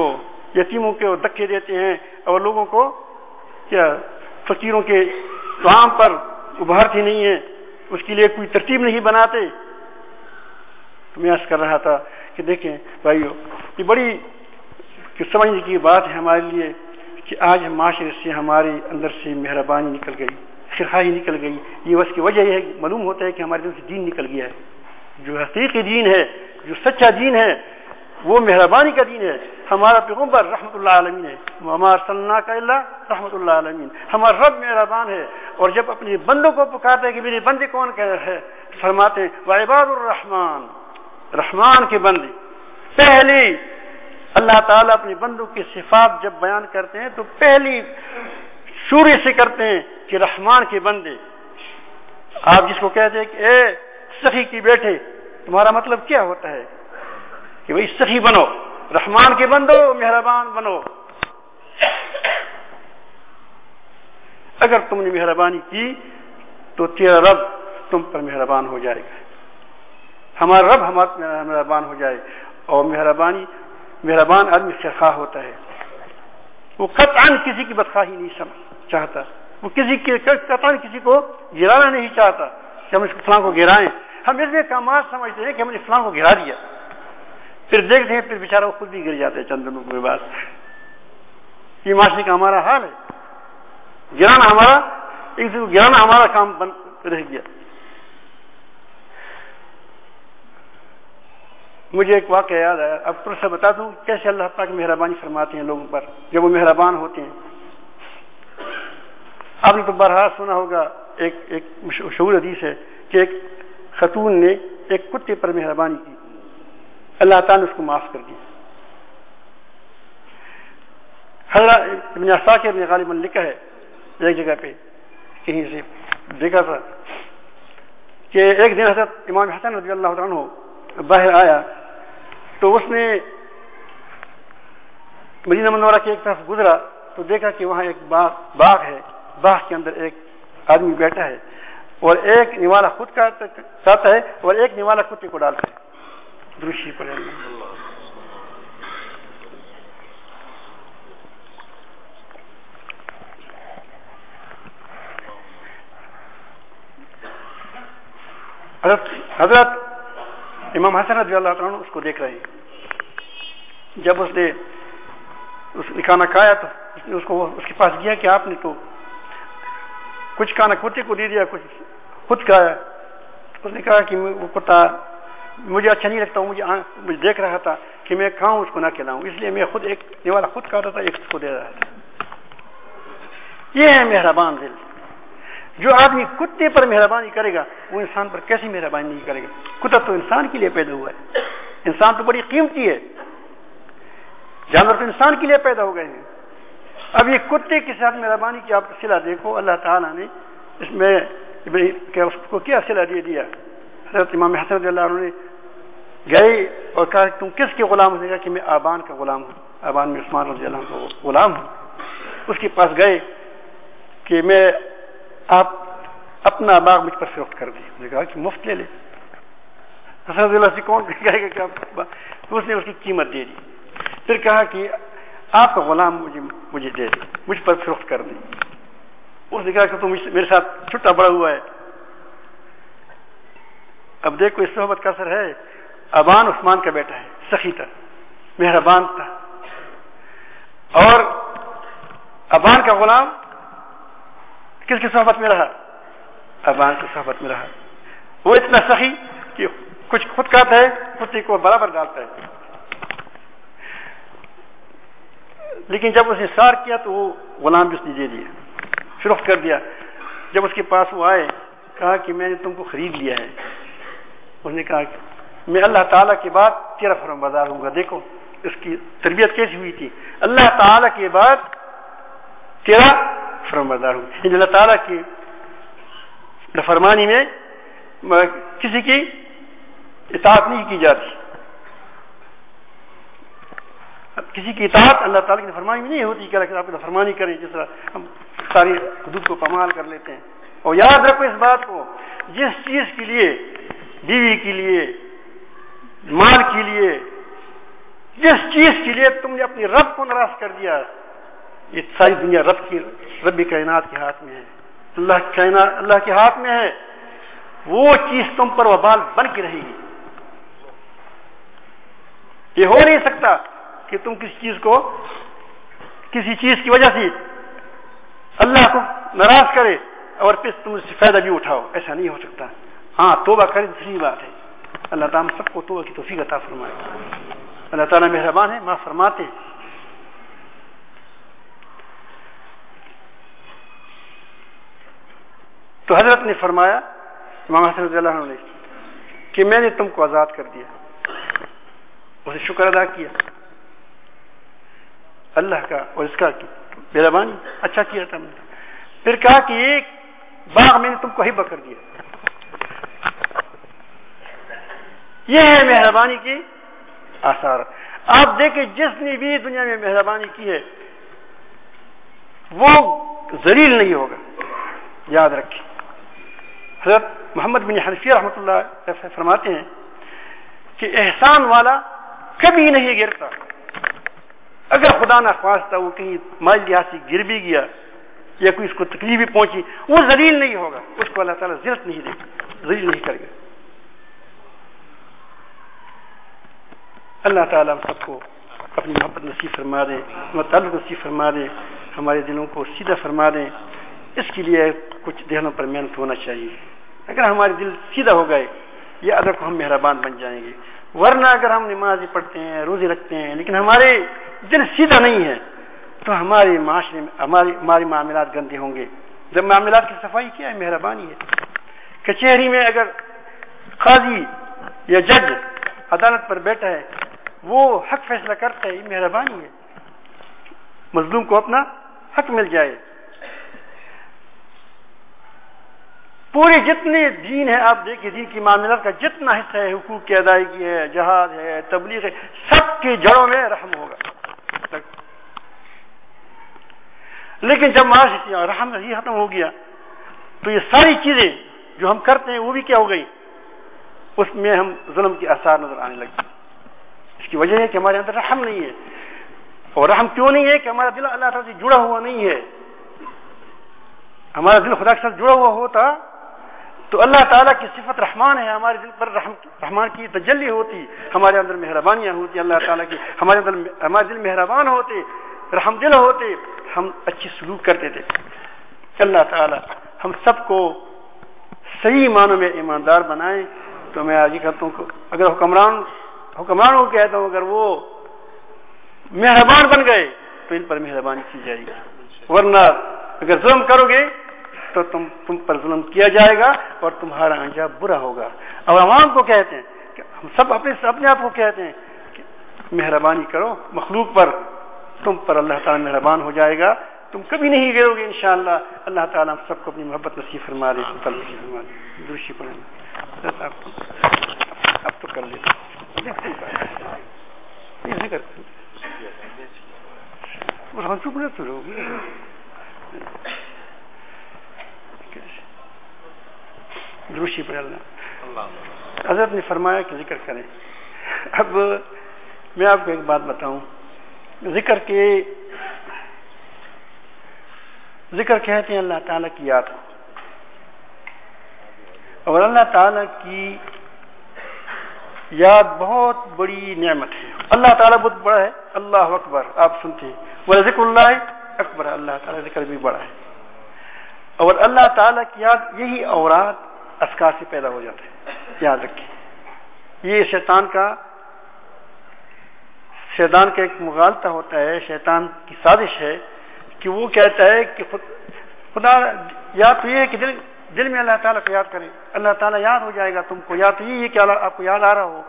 یتیموں کے دکے دیتے ہیں اور لوگوں کو کیا فقیروں کے کام پر ابھارتی نہیں ہے، اس کے لیے کوئی ترتیب نہیں بناتے؟ تو میں کر رہا تھا کہ دیکھیں بھائیو، یہ بڑی سمجھنے کی بات ہے ہمارے لیے۔ کہ آج معاشرے سے ہمارے اندر سے مہربانی نکل گئی خرخائی نکل گئی۔ یہ اس کی وجہ یہ ہے معلوم ہوتا ہے کہ ہمارے دل سے دین نکل گیا ہے۔ جو حقیقی دین ہے، جو سچا دین ہے، وہ مہربانی کا دین ہے۔ ہمارا پیغمبر رحمۃ اللہ عالمین ہے۔ ہمارا صلاح کا اللہ رحمۃ اللہ عالمین ہمارا رب مہربان ہے۔ اور جب اپنے بندوں کو پکارتے ہیں کہ میرے بندے کون کہہ ہے فرماتے ہیں، وعباد الرحمان رحمان کے بندے۔ پہلی اللہ تعالیٰ اپنے بندوں کی صفات جب بیان کرتے ہیں تو پہلی سوری سے کرتے ہیں کہ رحمان کے بندے۔ آپ جس کو کہتے ہیں کہ اے سخی کی بیٹھے تمہارا مطلب کیا ہوتا ہے؟ کہ بھائی سخی بنو، رحمان کے بندو، مہربان بنو۔ اگر تم نے مہربانی کی تو تیرا رب تم پر مہربان ہو جائے گا۔ ہمارا رب ہمارا مہربان ہو جائے اور مہربانی مہربان آدمی خواہ ہوتا ہے۔ وہ قطعا کسی کی بدخواہی نہیں سمجھ چاہتا۔ وہ کسی کے قطعا کسی کو گرانا نہیں چاہتا کہ ہم اس فلاں کو گرائیں۔ ہم اس میں کامات سمجھتے ہیں کہ ہم نے فلاں کو گرا دیا۔ پھر دیکھتے ہیں، پھر بیچارہ خود بھی گر جاتے ہیں چند دنوں کے بعد۔ یہ معاشرے کا ہمارا حال ہے۔ گرانا ہمارا ایک کو گرانا ہمارا کام بن رہ گیا۔ مجھے ایک واقعہ یاد آیا، اب پر بتا دوں کیسے اللہ پاک مہربانی فرماتے ہیں لوگوں پر، جب وہ مہربان ہوتے ہیں۔ آپ نے تو بارہا سنا ہوگا، ایک ایک مشہور حدیث ہے کہ ایک خاتون نے ایک کتے پر مہربانی کی۔ اللہ تعالیٰ نے اس کو معاف کر دیا۔ حضرت ابن کے ابن غالب لکھا ہے ایک جگہ پہ، کہیں سے دیکھا تھا کہ ایک دن حضرت امام حسن رضی اللہ عنہ باہر آیا۔ تو اس نے مدینہ منورہ کی ایک طرف گزرا تو دیکھا کہ وہاں ایک باغ ہے۔ باغ کے اندر ایک آدمی بیٹھا ہے اور ایک نوالا خود کہتا ہے اور ایک نوالا کتے کو ڈالتا ہے۔ دروشی پر حضرت حضرت امام حسن رضی اللہ عنہ اس کو دیکھ رہے ہیں۔ جب اس نے اس نے کھانا کھایا تو اس نے اس کو اس کے پاس گیا کہ آپ نے تو کچھ کھانا کتے کو دے دیا، کچھ خود کھایا۔ اس نے کہا کہ وہ کتا مجھے اچھا نہیں لگتا مجھے مجھے دیکھ رہا تھا کہ میں کھاؤں، اس کو نہ کھلاؤں۔ اس لیے میں خود ایک والا خود کھاتا تھا، ایک اس کو دے رہا تھا یہ ہے مہربان دل۔ جو آدمی کتے پر مہربانی کرے گا، وہ انسان پر کیسی مہربانی نہیں کرے گا؟ کتا تو انسان کے لیے پیدا ہوا ہے۔ انسان تو بڑی قیمتی ہے۔ جانور تو انسان کے لیے پیدا ہو گئے ہیں۔ اب یہ کتے کے ساتھ مہربانی کی آپ سلا دیکھو، اللہ تعالیٰ نے اس میں اس کو کیا سلا دے دیا؟ حضرت امام حسن رضی اللہ عنہ نے گئے اور کہا تم کس کے غلام ہو؟ کہ میں آبان کا غلام ہوں۔ آبان میں عثمان رضی اللہ عنہ کا غلام ہوں۔ اس کے پاس گئے کہ میں آپ اپنا باغ مجھ پر فروخت کر دی کہا کہ مفت لے لے۔ حسن رضی اللہ سے کون کہے گا کہ تو اس نے اس کی قیمت دے دی۔ پھر کہا کہ آپ کا غلام مجھے مجھے دے دے، مجھ پر فروخت کر دی اس نے کہا کہ تم میرے ساتھ چھٹا بڑا ہوا ہے۔ اب دیکھو، اس صحبت کا اثر ہے۔ ابان عثمان کا بیٹا ہے، سخی تھا، مہربان تھا۔ اور ابان کا غلام کس کی صحبت میں رہا؟ ابان کی صحبت میں رہا۔ وہ اتنا سخی کہ کچھ خود کہتا ہے کتی کو برابر ڈالتا ہے۔ لیکن جب اس نے سار کیا تو وہ غلام بھی اس نے دے دیا فروخت کر دیا۔ جب اس کے پاس وہ آئے، کہا کہ میں نے تم کو خرید لیا ہے۔ اس نے کہا کہ میں اللہ تعالیٰ کے بعد تیرا فرم بازار ہوں گا۔ دیکھو، اس کی تربیت کیسی ہوئی تھی؟ اللہ تعالیٰ کے بعد تیرا فرم ہوں یعنی اللہ تعالیٰ کی فرمانی میں کسی کی اطاعت نہیں کی جاتی. کسی کی اطاعت اللہ تعالیٰ کی فرمانی میں نہیں ہوتی کہ آپ فرمانی کریں، جس طرح ہم ساری حدود کو پامال کر لیتے ہیں. اور یاد رکھو اس بات کو، جس چیز کے لیے، بیوی کے لیے، مال کے لیے، جس چیز کے لیے تم نے اپنی رب کو ناراض کر دیا یہ ساری دنیا رب کی رب کائنات کے ہاتھ میں ہے۔ اللہ کائنات اللہ کے ہاتھ میں ہے۔ وہ چیز تم پر وبال بن کے رہے گی۔ یہ ہو نہیں سکتا کہ تم کسی چیز کو کسی چیز کی وجہ سے اللہ کو ناراض کرے اور پھر تم اس سے فائدہ بھی اٹھاؤ۔ ایسا نہیں ہو سکتا۔ ہاں توبہ کرے دوسری بات ہے۔ اللہ تعالیٰ سب کو توبہ کی توفیق عطا فرمائے۔ اللہ تعالیٰ مہربان ہے ماں فرماتے تو حضرت نے فرمایا، امام حسن رضی اللہ عنہ نے، کہ میں نے تم کو آزاد کر دیا۔ اسے شکر ادا کیا۔ اللہ کا اور اس کا مہربانی۔ اچھا کیا تھا پھر کہا کہ ایک باغ میں نے تم کو ہی کر دیا۔ یہ ہے مہربانی کی آثار۔ آپ دیکھیں جس نے بھی دنیا میں مہربانی کی ہے، وہ زلیل نہیں ہوگا۔ یاد رکھیں۔ حضرت محمد بن حنفی رحمۃ اللہ فرماتے ہیں کہ احسان والا کبھی نہیں گرتا۔ اگر خدا نہ خواستہ وہ کہیں مال لحاظ سے گر بھی گیا یا کوئی اس کو تکلیف بھی پہنچی، وہ ذلیل نہیں ہوگا۔ اس کو اللہ تعالیٰ ضرورت نہیں دے گا، ذلیل نہیں کرے گا۔ اللہ تعالیٰ ہم سب کو اپنی محبت نصیب فرما دیں تعلق نصیب فرما دیں ہمارے دلوں کو سیدھا فرما دیں اس کے لیے کچھ دہنوں پر محنت ہونا چاہیے۔ اگر ہمارے دل سیدھا ہو گئے، یہ ادب کو ہم مہربان بن جائیں گے۔ ورنہ اگر ہم نماز پڑھتے ہیں، روزے رکھتے ہیں، لیکن ہمارے دل سیدھا نہیں ہے، تو ہمارے معاشرے میں، ہماری ہماری معاملات گندے ہوں گے۔ جب معاملات کی صفائی کیا ہے، مہربانی ہے۔ کچہری میں اگر قاضی یا جج عدالت پر بیٹھا ہے، وہ حق فیصلہ کرتا ہے، یہ مہربانی ہے۔ مظلوم کو اپنا حق مل جائے۔ پورے جتنے دین ہے، آپ دیکھیے دین کی معاملات کا جتنا حصہ ہے، حقوق کی ادائیگی ہے، جہاد ہے، تبلیغ ہے، سب کی جڑوں میں رحم ہوگا۔ لیکن جب معاش رحم ہی ختم ہو گیا، تو یہ ساری چیزیں جو ہم کرتے ہیں، وہ بھی کیا ہو گئی؟ اس میں ہم ظلم کی اثار نظر آنے لگے اس کی وجہ ہے کہ ہمارے اندر رحم نہیں ہے۔ اور رحم کیوں نہیں ہے؟ کہ ہمارا دل اللہ تعالیٰ سے جڑا ہوا نہیں ہے۔ ہمارا دل خدا کے ساتھ جڑا ہوا ہوتا تو اللہ تعالیٰ کی صفت رحمان ہے ہمارے دل پر رحم رحمان کی تجلی ہوتی، ہمارے اندر مہربانیاں ہوتی، اللہ تعالیٰ کی ہمارے اندر ہمارے دل مہربان ہوتے، رحم دل ہوتے، ہم اچھی سلوک کرتے تھے۔ اللہ تعالیٰ ہم سب کو صحیح معنوں میں ایماندار بنائیں تو میں آج ہی کہتا ہوں اگر حکمران حکمران کو کہتا ہوں، اگر وہ مہربان بن گئے، تو ان پر مہربانی کی جائے گی۔ ورنہ اگر ظلم کرو گے تو تم تم پر ظلم کیا جائے گا اور تمہارا انجام برا ہوگا۔ اور عوام کو کہتے ہیں کہ ہم سب اپنے اپنے آپ کو کہتے ہیں کہ مہربانی کرو، مخلوق پر تم پر اللہ تعالیٰ مہربان ہو جائے گا۔ تم کبھی نہیں گرو گے انشاءاللہ۔ اللہ تعالیٰ ہم سب کو اپنی محبت نصیب فرما دے فرما دے۔ دوشی پڑھیں اب تو کر لیتے چپ رہے تو دروشی پر اللہ۔ حضرت نے فرمایا کہ ذکر کریں۔ اب میں آپ کو ایک بات بتاؤں۔ ذکر کے ذکر کہتے ہیں اللہ تعالیٰ کی یاد اور اللہ تعالیٰ کی یاد بہت بڑی نعمت ہے۔ اللہ تعالیٰ بہت بڑا ہے۔ اللہ اکبر آپ سنتے ہیں۔ وہ ذکر اللہ اکبر اللہ تعالیٰ ذکر بھی بڑا ہے۔ اور اللہ تعالیٰ کی یاد یہی اورات اسکار سے پیدا ہو جاتے ہیں، یاد رکھیں۔ یہ شیطان کا شیطان کا ایک مغالطہ ہوتا ہے، شیطان کی سازش ہے کہ وہ کہتا ہے کہ خدا یا تو یہ ہے کہ دل دل میں اللہ تعالیٰ کو یاد کرے اللہ تعالیٰ یاد ہو جائے گا تم کو، یا تو یہ ہے کہ آپ کو یاد آ رہا ہو۔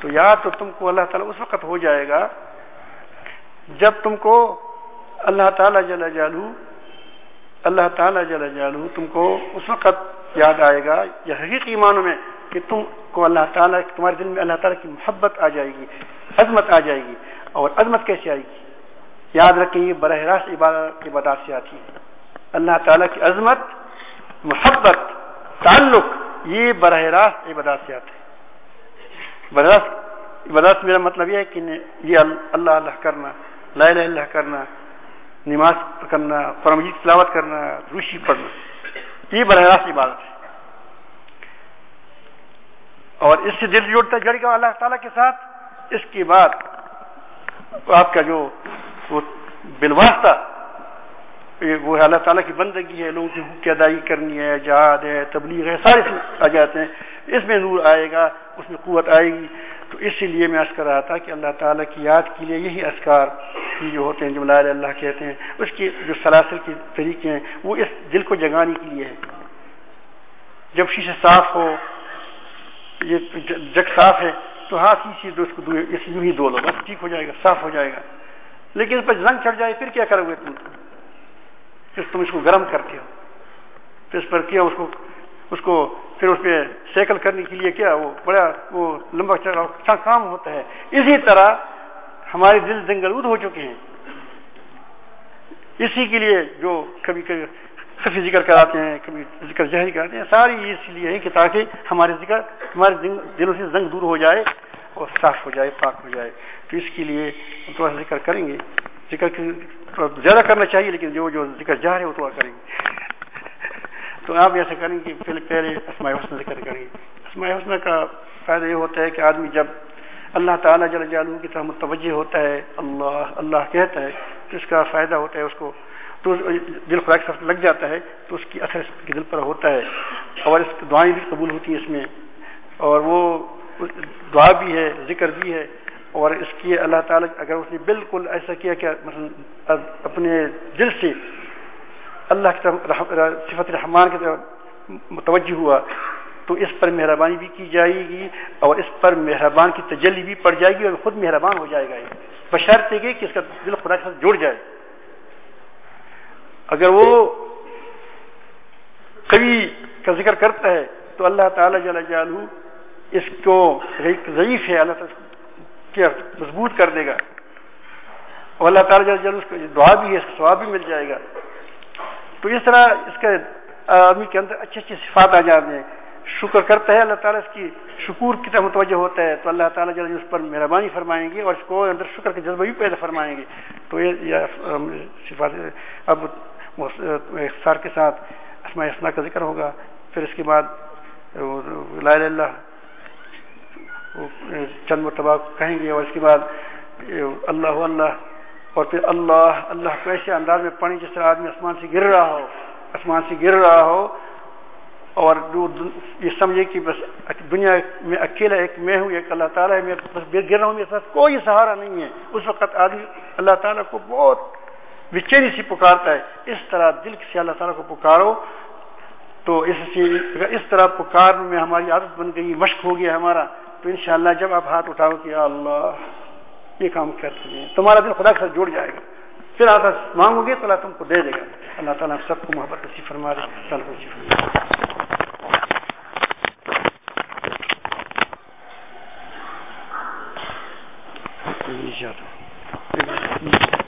تو یاد تو تم کو اللہ تعالیٰ اس وقت ہو جائے گا جب تم کو اللہ تعالیٰ جل جالو اللہ تعالیٰ جل جالو تم کو اس وقت یاد آئے گا یا حقیقی معنوں میں کہ تم کو اللہ تعالیٰ تمہارے دل میں اللہ تعالیٰ کی محبت آ جائے گی، عظمت آ جائے گی، اور عظمت کیسے آئے گی؟ یاد رکھیں یہ براہ راست عبادت عبادات سے آتی ہے۔ اللہ تعالیٰ کی عظمت، محبت، تعلق، یہ براہ راست عبادات سے آتے ہیں براہ راست عبادات میرا مطلب یہ ہے کہ یہ اللہ اللہ کرنا، لا الہ اللہ کرنا نماز کرنا، قرآن تلاوت کرنا روشی پڑھنا، یہ براہ راست عبادت ہے۔ اور اس سے دل جوڑتا جڑ گا اللہ تعالیٰ کے ساتھ، اس کے بعد آپ کا جو بلواستا وہ اللہ تعالیٰ کی بندگی ہے، لوگوں کی حقوق کی ادائی کرنی ہے، جہاد ہے، تبلیغ ہے، سارے آ جاتے ہیں۔ اس میں نور آئے گا، اس میں قوت آئے گی۔ تو اسی لیے میں کر رہا تھا کہ اللہ تعالیٰ کی یاد کے لیے یہی اسکار جو ہوتے ہیں، جو اللہ کہتے ہیں، اس کی جو سلاسل کے طریقے ہیں، وہ اس دل کو جگانے کے لیے ہے جب شیشہ صاف ہو، یہ جگ صاف ہے، تو ہاتھ ہی چیز اس کو یوں ہی دو لو، بس ٹھیک ہو جائے گا، صاف ہو جائے گا۔ لیکن اس پر زنگ چڑھ جائے، پھر کیا کرو گے تم؟ پھر تم اس کو گرم کرتے ہو۔ پھر اس پر کیا اس کو اس کو پھر اس پہ سیکل کرنے کے لیے کیا وہ بڑا وہ لمبا چڑھا کام ہوتا ہے۔ اسی طرح ہمارے دل زنگلود ہو چکے ہیں۔ اسی کے لیے جو کبھی کبھی خفی ذکر کراتے ہیں، کبھی ذکر جہری کراتے ہیں، ساری اس لیے ہے کہ تاکہ ہمارے ذکر ہمارے دلوں سے زنگ دور ہو جائے اور صاف ہو جائے، پاک ہو جائے۔ تو اس کے لیے ہم تھوڑا ذکر کریں گے۔ ذکر زیادہ کرنا چاہیے، لیکن جو جو ذکر جا رہے وہ تھوڑا کریں گے۔ تو آپ ایسا کریں گے پہلے پہلے اسماء حسن ذکر کریں۔ گے اسماء حسن کا فائدہ یہ ہوتا ہے کہ آدمی جب اللہ تعالیٰ جل جالو کی طرح متوجہ ہوتا ہے، اللہ اللہ کہتا ہے تو اس کا فائدہ ہوتا ہے اس کو۔ تو دل خدا کے ساتھ لگ جاتا ہے تو اس کی اثر اس کے دل پر ہوتا ہے۔ اور اس کی دعائیں بھی قبول ہوتی ہیں اس میں۔ اور وہ دعا بھی ہے، ذکر بھی ہے۔ اور اس کی اللہ تعالیٰ اگر اس نے بالکل ایسا کیا کہ مثلا اپنے دل سے اللہ کی طرف صفت رحمان کی طرف متوجہ ہوا، تو اس پر مہربانی بھی کی جائے گی اور اس پر مہربان کی تجلی بھی پڑ جائے گی اور خود مہربان ہو جائے گا بشرط گی کہ اس کا دل خدا کے ساتھ جڑ جائے۔ اگر وہ کبھی کا ذکر کرتا ہے، تو اللہ تعالی جل جالو اس کو ضعیف ہے، اللہ تعالیٰ مضبوط کر دے گا۔ اور اللہ تعالیٰ جل اس کا دعا بھی ہے، اس کا ثواب بھی مل جائے گا۔ تو اس طرح اس کے آدمی کے اندر اچھی اچھی صفات آ جاتے ہیں۔ شکر کرتا ہے اللہ تعالیٰ اس کی شکور کی طرح متوجہ ہوتا ہے تو اللہ تعالیٰ جل اس پر مہربانی فرمائیں گے اور اس کو اندر شکر کے جذبہ بھی پیدا فرمائیں گے۔ تو یہ صفات اب اختصار کے ساتھ اسماء اسنا کا ذکر ہوگا۔ پھر اس کے بعد لا اللہ چند مرتبہ کہیں گے اور اس کے بعد اللہ اللہ اور پھر اللہ اللہ کو ایسے انداز میں پانی جس طرح آدمی آسمان سے گر رہا ہو، آسمان سے گر رہا ہو، اور یہ سمجھے کہ بس دنیا میں اکیلا ایک میں ہوں، ایک اللہ تعالیٰ ہے، میں بس گر رہا ہوں، میرے ساتھ کوئی سہارا نہیں ہے۔ اس وقت آدمی اللہ تعالیٰ کو بہت بچینی سی پکارتا ہے۔ اس طرح دل سے اللہ تعالیٰ کو پکارو، تو اس سے اس طرح پکار میں ہماری عادت بن گئی، مشق ہو گیا ہمارا، تو انشاءاللہ جب آپ ہاتھ اٹھاؤ کہ اللہ۔ یہ کام کرتے ہیں تمہارا دل خدا کے ساتھ جڑ جائے گا۔ پھر آپ مانگو گے تو اللہ تم کو دے دے گا۔ اللہ تعالیٰ سب کو محبت نصیب فرما دے سب کو فرما دے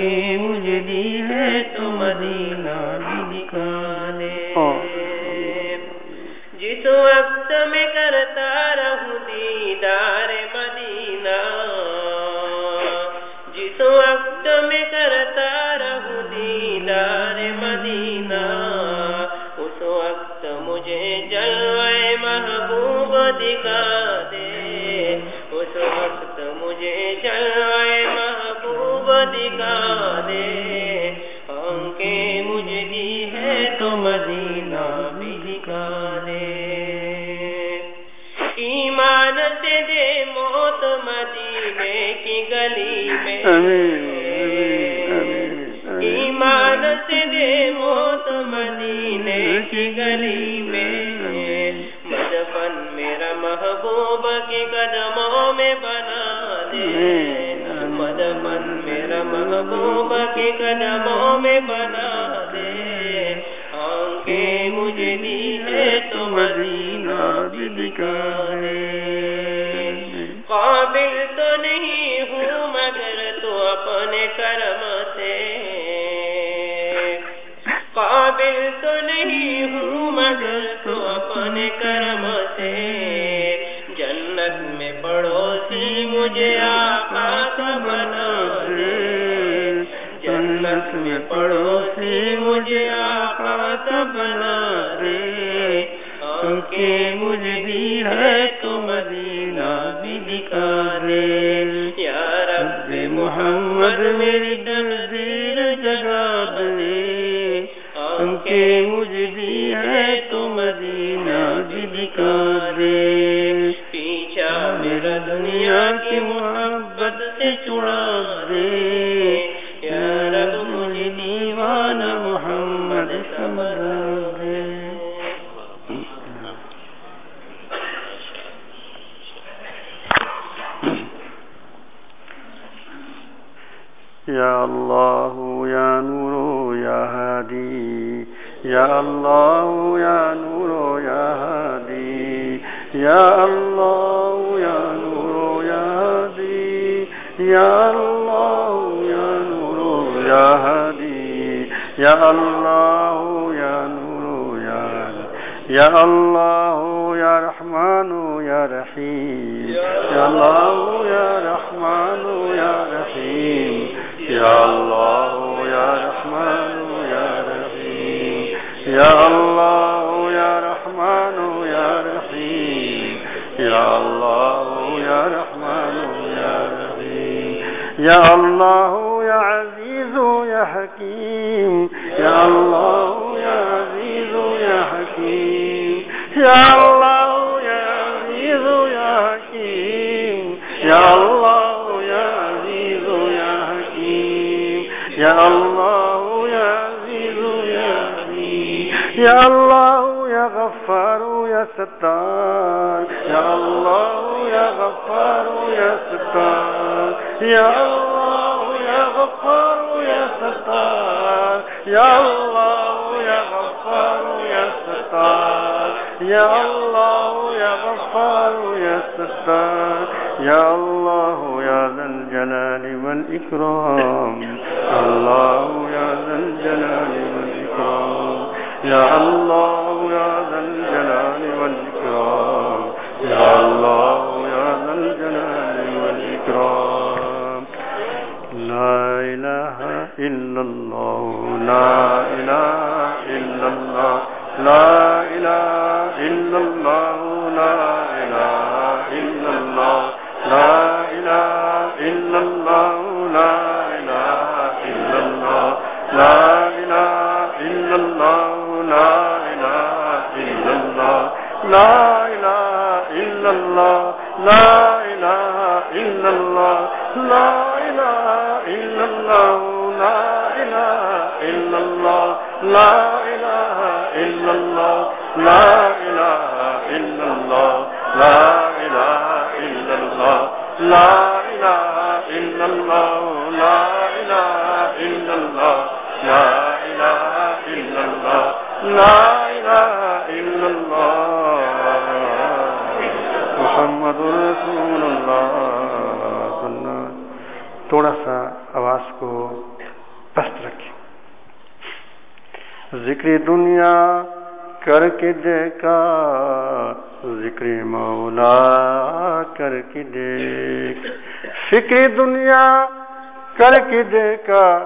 کے مجدی ہے تو جنت میں پڑوسی مجھے آقا تب بنا دے۔ کیونکہ مجھے يا الله يا عزيز يا أمين يا الله يا غفار يا ستار. يا الله يا غفار يا ستار. يا الله يا غفار يا ستار. يا الله يا غفار يا ستار. يا الله يا غفار يا ستار. يا الله يا الجلال والإکرام اللہ یا ذا الجلال والإکرام یا اللہ یا ذا الجلال والإکرام یا اللہ یا ذا الجلال والإکرام لا إله إلا الله. لا إله إلا الله. لا إله إلا الله. لا إله إلا الله. لا محمد رسول اللہ تھوڑا سا آواز کو پست رکھیں۔ ذکر دنیا کر کے دیکھا، ذکر مولا کر کے دیکھ۔ فکر دنیا کر کے دیکھا،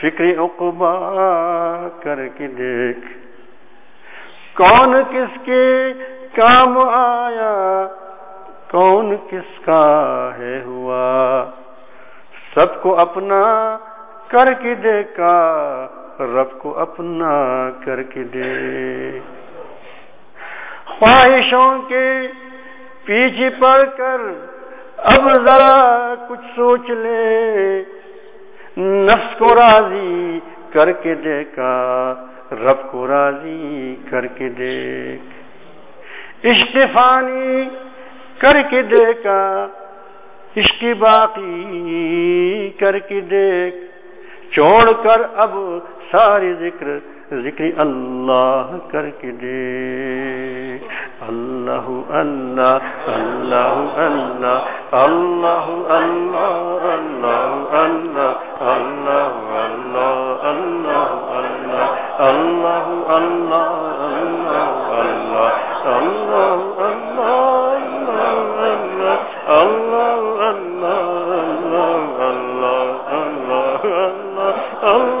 فکر عقبا کر کے دیکھ۔ کون کس کے کام آیا؟ کون کس کا ہے ہوا؟ سب کو اپنا کر کے دیکھا، رب کو اپنا کر کے دے خواہشوں کے پیچھے پڑ کر اب ذرا کچھ سوچ لے۔ نفس کو راضی کر کے دیکھا، رب کو راضی کر کے دیکھ۔ اشتفانی کر کے دیکھا عشق باقی کر کے دیکھ چھوڑ کر اب ساری ذکر ذکر اللہ کر کے دے اللہ اللہ اللہ اللہ اللہ اللہ اللہ اللہ اللہ اللہ اللہ اللہ اللہ اللہ اللہ اللہ اللہ اللہ اللہ اللہ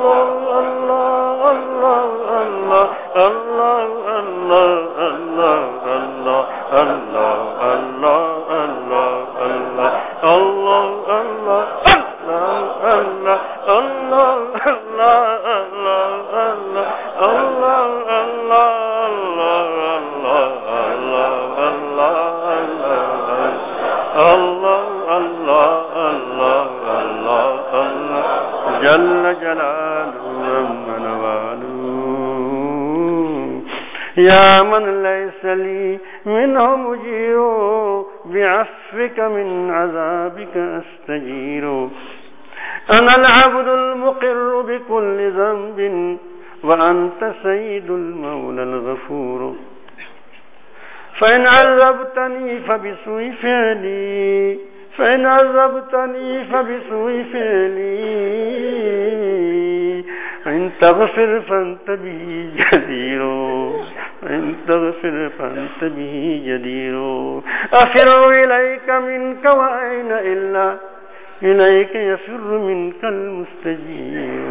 يا من ليس لي منه مجير بعفك من عذابك أستجير. أنا العبد المقر بكل ذنب وأنت سيد المولى الغفور. فإن عذبتني فبسوء فعلي فإن عذبتني فبسوء فعلي. إن تغفر فأنت به جدير إن تغفر فأنت به جدير أفر إليك منك وأين إلا؟ إليك يفر منك المستجير.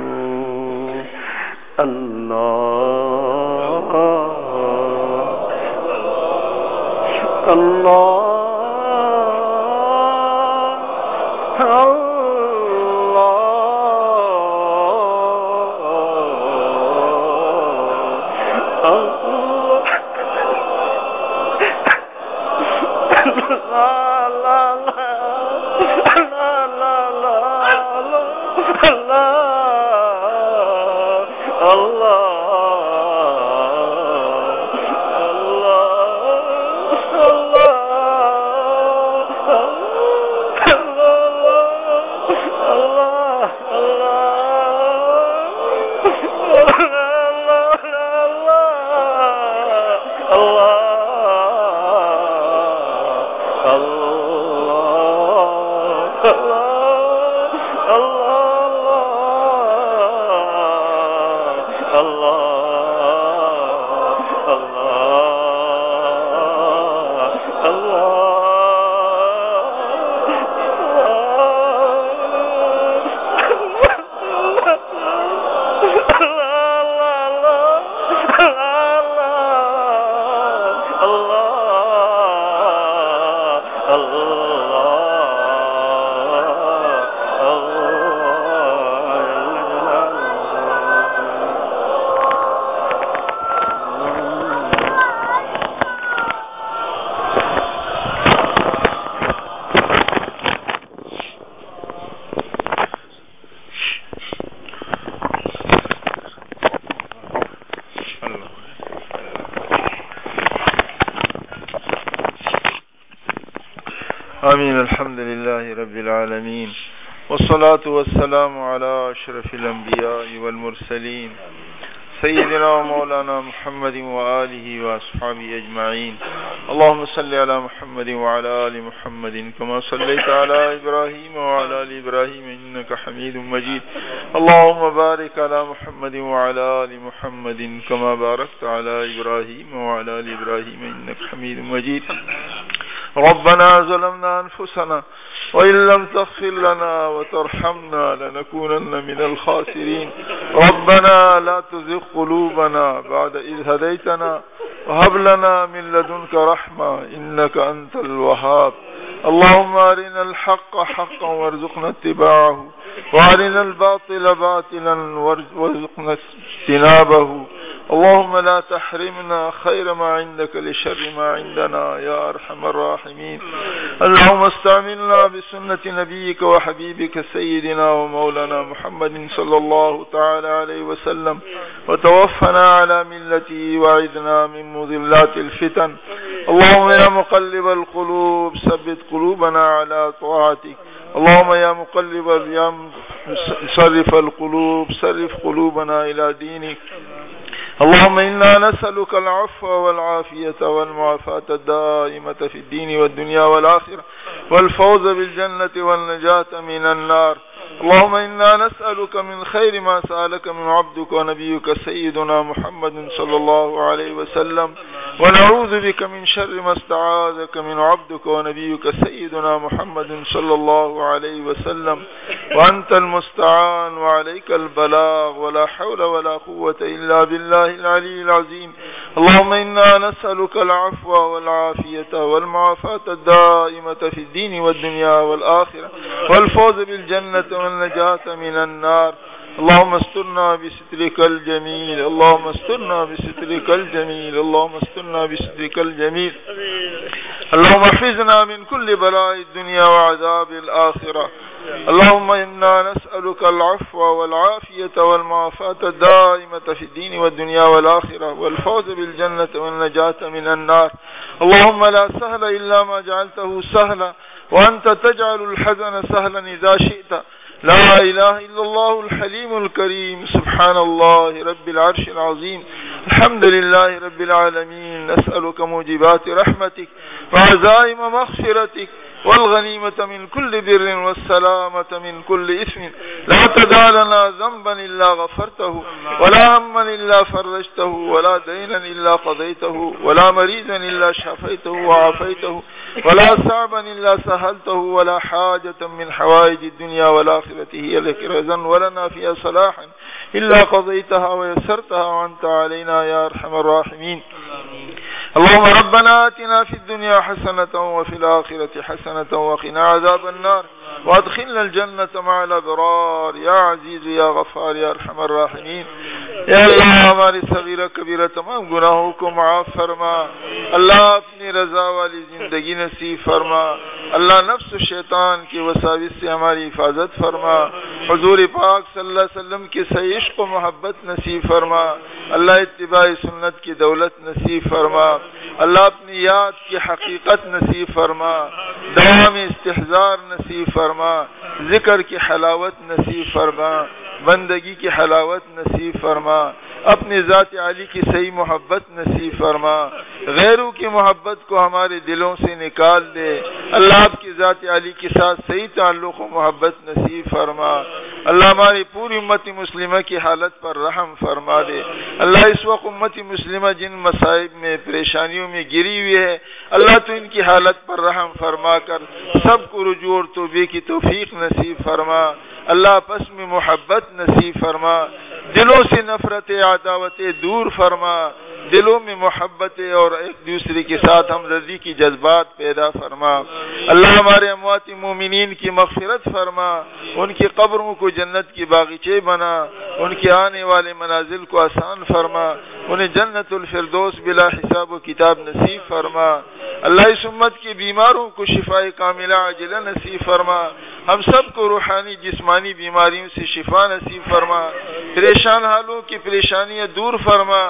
الله. الله. رب العالمين والصلاة والسلام على أشرف الأنبياء والمرسلين سيدنا ومولانا محمد وآله وأصحابه أجمعين اللهم صل على محمد وعلى آل محمد كما صليت على إبراهيم وعلى آل إبراهيم إنك حميد مجيد اللهم بارك على محمد وعلى آل محمد كما باركت على إبراهيم وعلى آل إبراهيم إنك حميد مجيد ربنا ظلمنا أنفسنا وإن لم تغفر لنا وترحمنا لنكونن من الخاسرين. ربنا لا تزغ قلوبنا بعد إذ هديتنا وهب لنا من لدنك رحمة إنك أنت الوهاب. اللهم أرنا الحق حقا وارزقنا اتباعه، وأرنا الباطل باطلا وارزقنا اجتنابه. اللهم لا تحرمنا خير ما عندك لشر ما عندنا يا أرحم الراحمين. اللهم استعملنا بسنة نبيك وحبيبك سيدنا ومولانا محمد صلى الله تعالى عليه وسلم. وتوفنا على ملته وعدنا من مذلات الفتن. اللهم يا مقلب القلوب ثبت قلوبنا على طاعتك. اللهم يا مقلب يا صرف القلوب صرف قلوبنا إلى دينك. اللهم إنا نسألك العفو والعافية والمعافاة الدائمة في الدين والدنيا والآخرة والفوز بالجنة والنجاة من النار اللهم إنا نسألك من خير ما سألك من عبدك ونبيك سيدنا محمد صلى الله عليه وسلم، ونعوذ بك من شر ما استعاذك من عبدك ونبيك سيدنا محمد صلى الله عليه وسلم. وأنت المستعان وعليك البلاغ، ولا حول ولا قوة إلا بالله العلي العظيم. اللهم إنا نسألك العفو والعافية والمعافاة الدائمة في الدين والدنيا والآخرة. والفوز بالجنة والنجاة من النار. اللهم استرنا بسترك الجميل. اللهم استرنا بسترك الجميل. اللهم استرنا بسترك الجميل. اللهم احفظنا من كل بلاء الدنيا وعذاب الآخرة. اللهم إنا نسألك العفو والعافية والمعافاة الدائمة في الدين والدنيا والآخرة. والفوز بالجنة والنجاة من النار. اللهم لا سهل إلا ما جعلته سهلا. وأنت تجعل الحزن سهلا إذا شئت. لا إله إلا الله الحليم الكريم. سبحان الله رب العرش العظيم. الحمد لله رب العالمين. نسألك موجبات رحمتك وعزائم مغفرتك. والغنيمة من كل بر والسلامة من كل إثم. لا تدع لنا ذنبا إلا غفرته ولا هما إلا فرجته ولا دينا إلا قضيته ولا مريضا إلا شفيته وعافيته ولا صعبا إلا سهلته ولا حاجة من حوائج الدنيا والآخرة هي لك رزا ولنا فيها صلاحا إلا قضيتها ويسرتها وأنت علينا يا أرحم الراحمين. اللهم ربنا آتنا في الدنيا حسنة وفي الآخرة حسنة وقنا عذاب النار. وادخلنا الجنة مع الأبرار. يا عزيز، يا غفار، يا أرحم الراحمين. یا اللہ ہماری صغیرہ کبیرہ تمام گناہوں کو معاف فرما. اللہ اپنی رضا والی زندگی نصیب فرما. اللہ نفس و شیطان کی وساوس سے ہماری حفاظت فرما. حضور پاک صلی اللہ علیہ وسلم کی صحیح عشق و محبت نصیب فرما. اللہ اتباع سنت کی دولت نصیب فرما. اللہ اپنی یاد کی حقیقت نصیب فرما دوام استحزار نصیب فرما، ذکر کی حلاوت نصیب فرما، بندگی کی حلاوت نصیب فرما۔ اپنی ذات علی کی صحیح محبت نصیب فرما۔ غیروں کی محبت کو ہمارے دلوں سے نکال دے۔ اللہ آپ کی ذات علی کے ساتھ صحیح تعلق و محبت نصیب فرما۔ اللہ ہماری پوری امت مسلمہ کی حالت پر رحم فرما دے۔ اللہ اس وقت امت مسلمہ جن مصائب میں، پریشانیوں میں گری ہوئی ہے، اللہ تو ان کی حالت پر رحم فرما کر سب کو رجوع اور توبے کی توفیق نصیب فرما۔ اللہ آپس میں محبت نصیب فرما۔ دلوں سے نفرت عداوت دور فرما، دلوں میں محبت اور ایک دوسرے کے ساتھ ہمدردی کی جذبات پیدا فرما۔ اللہ ہمارے اموات مومنین کی مغفرت فرما، ان کی قبروں کو جنت کی باغیچے بنا، ان کے آنے والے منازل کو آسان فرما، انہیں جنت الفردوس بلا حساب و کتاب نصیب فرما۔ اللہ اس امت کے بیماروں کو شفا کاملہ عجلہ نصیب فرما۔ ہم سب کو روحانی جسمانی بیماریوں سے شفا نصیب فرما، پریشان حالوں کی پریشانیاں دور فرما،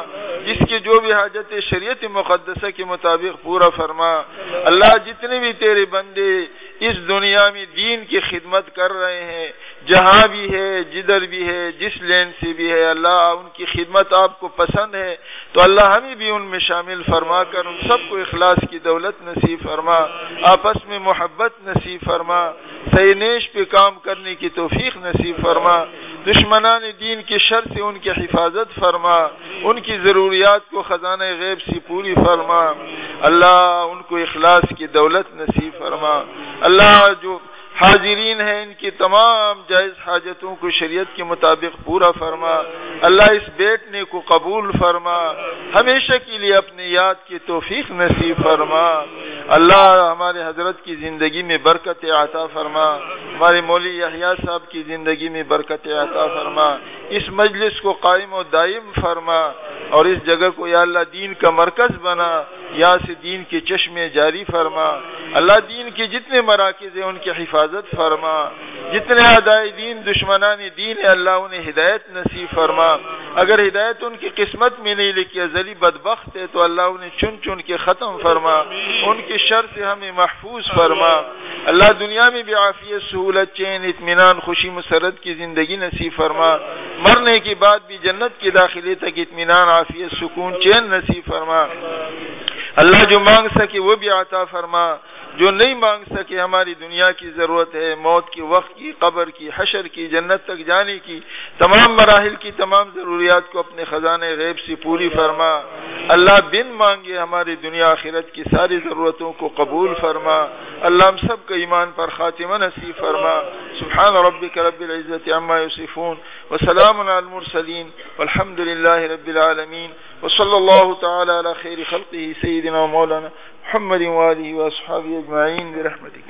جس کی جو بھی حاجت شریعت مقدسہ کے مطابق پورا فرما۔ اللہ جتنے بھی تیرے بندے اس دنیا میں دین کی خدمت کر رہے ہیں، جہاں بھی ہے، جدھر بھی ہے، جس لین سے بھی ہے، اللہ ان کی خدمت آپ کو پسند ہے۔ تو اللہ ہمیں بھی ان میں شامل فرما کر ان سب کو اخلاص کی دولت نصیب فرما، آپس میں محبت نصیب فرما سینیش پہ کام کرنے کی توفیق نصیب فرما، دشمنان دین کے شر سے ان کی حفاظت فرما، ان کی ضروریات کو خزانہ غیب سے پوری فرما۔ اللہ ان کو اخلاص کی دولت نصیب فرما۔ اللہ جو حاضرین ہیں ان کی تمام جائز حاجتوں کو شریعت کے مطابق پورا فرما۔ اللہ اس بیٹنے کو قبول فرما۔ ہمیشہ کے لیے اپنی یاد کی توفیق نصیب فرما۔ اللہ ہمارے حضرت کی زندگی میں برکت عطا فرما۔ ہمارے مولی یحییٰ صاحب کی زندگی میں برکت عطا فرما۔ اس مجلس کو قائم و دائم فرما۔ اور اس جگہ کو یا اللہ دین کا مرکز بنا۔ یا سے دین کے چشمے جاری فرما۔ اللہ دین کے جتنے مراکز ہیں ان کی حفاظت فرما، جتنے ادائے دین دشمنان دین اللہ انہیں ہدایت نصیب فرما۔ اگر ہدایت ان کی قسمت میں نہیں لکھی، ازلی بدبخت ہے، تو اللہ انہیں چن چن کے ختم فرما۔ ان کے شر سے ہمیں محفوظ فرما۔ اللہ دنیا میں بھی عافیت، سہولت، چین، اطمینان، خوشی، مسرت کی زندگی نصیب فرما۔ مرنے کے بعد بھی جنت کے داخلے تک اطمینان، عافیت، سکون، چین نصیب فرما۔ اللہ جو مانگ سکے، وہ بھی عطا فرما۔ جو نہیں مانگ سکے، ہماری دنیا کی ضرورت ہے، موت کی، وقت کی، قبر کی، حشر کی، جنت تک جانے کی، تمام مراحل کی، تمام ضروریات کو اپنے خزانے غیب سے پوری فرما۔ اللہ بن مانگے، ہماری دنیا آخرت کی ساری ضرورتوں کو قبول فرما۔ اللہ ہم سب کا ایمان پر خاتمہ نصیب فرما۔ سبحان ربك رب العزة عما يصفون وسلام على المرسلين والحمد لله رب العالمين وصلى الله تعالى على خير خلقه سيدنا ومولانا محمد وآله وأصحابه أجمعين برحمتك